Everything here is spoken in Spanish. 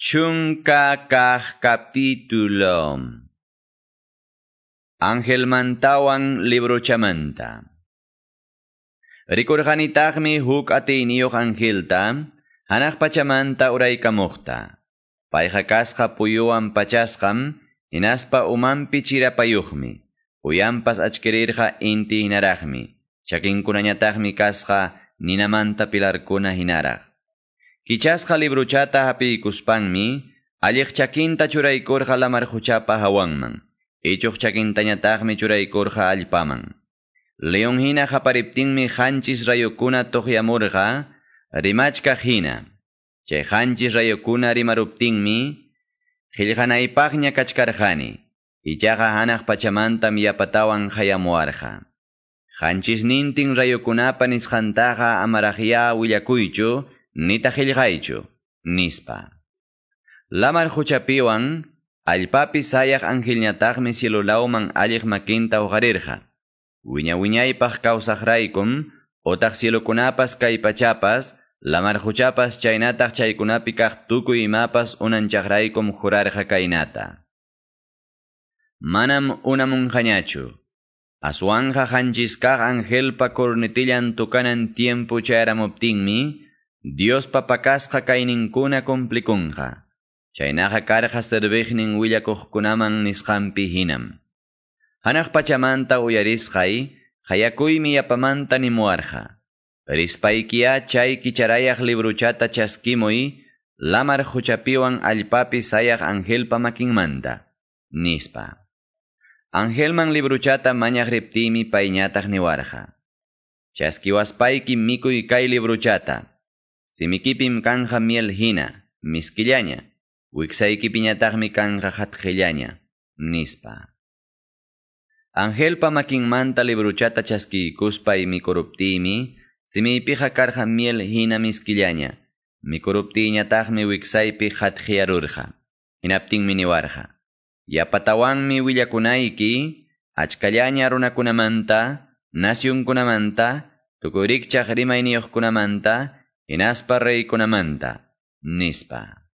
Chunka capítulo. Ángel mantawan libro chamanta. Rikurganitagmi huk atiniyok angelta, hanak pachamanta uraykamuqta. Payqa kasqa puyuwan pachasqam, inaspa umanpi chirapayuqmi. Uyampas achkirirqa inti hinaraqmi. Chakinkunañataqmi kasqa ninamanta pilarkuna hinaraq. Kichasqa libruchata hapiykuspanmi, alliq chakinta churaykurqa lamar huchapa hawanman. Ichuq chakintañataqmi churaykurqa allpaman. Leon hina hapariptinmi hanchis rayukuna tuqyamurqa, rimachka hina. Chay hanchis rayukuna rimaruptinmi, qillqanaypaqña kachkarqani. Ichaqa hanaq pachamantam yapatawan hayamuarqa. Hanchis nintin rayukunapa nisqantaqa amaraqya willakuychu, nita qillqaychu, nispa. Lamar huchapiwan, allpapi sayaq angelñataqmi cielulawman alliq makinta uqarirqa. Wiña wiñaypaq kawsaqraykum, otaq cielukunapas kay pachapas, lamar huchapas chaynataq chaykunapi kaq tukuy imapas unanchaqraykum jurarqa kaynata. Manam unamunqañachu. Aswanja hanchiskaq angelpa cornetillan tukanan tiempo chayramuptinmi, Dios papakasqa kayninkuna complikunqa. Chaynaqa karqa serviqnin willakuqkunaman nisqanpi hinam. Hanaq pachamanta uyarisqay, hayakuymi yapamanta nimuarqa. Rispaykiya chay kicharayaq libruchata chaskimuy, lamar huchapiwan allpapi sayaq angelpa makinmanta, nispa. Angelman libruchata mañaq riptimi payñataq niwarqa. Chaskiwaspayki mikuy kay libruchata. Simikipim kanja miel hina, miskillaña, wiksaykipiñataqmi kanja hatqillaña, nispa. Angelpa makinmanta libruchata chaskiykuspay mikuruptimi, simiypiqa karja miel hina miskillaña, mikuruptiñataqmi wiksaypi hatqiyarurqa, hinaptinmi niwarqa. Yapatawanmi willakunayki, achkallaña runakunamanta, nasyunkunamanta, tukurikchaq rimayniyuqkunamanta, inaspa reykunamanta, nispa.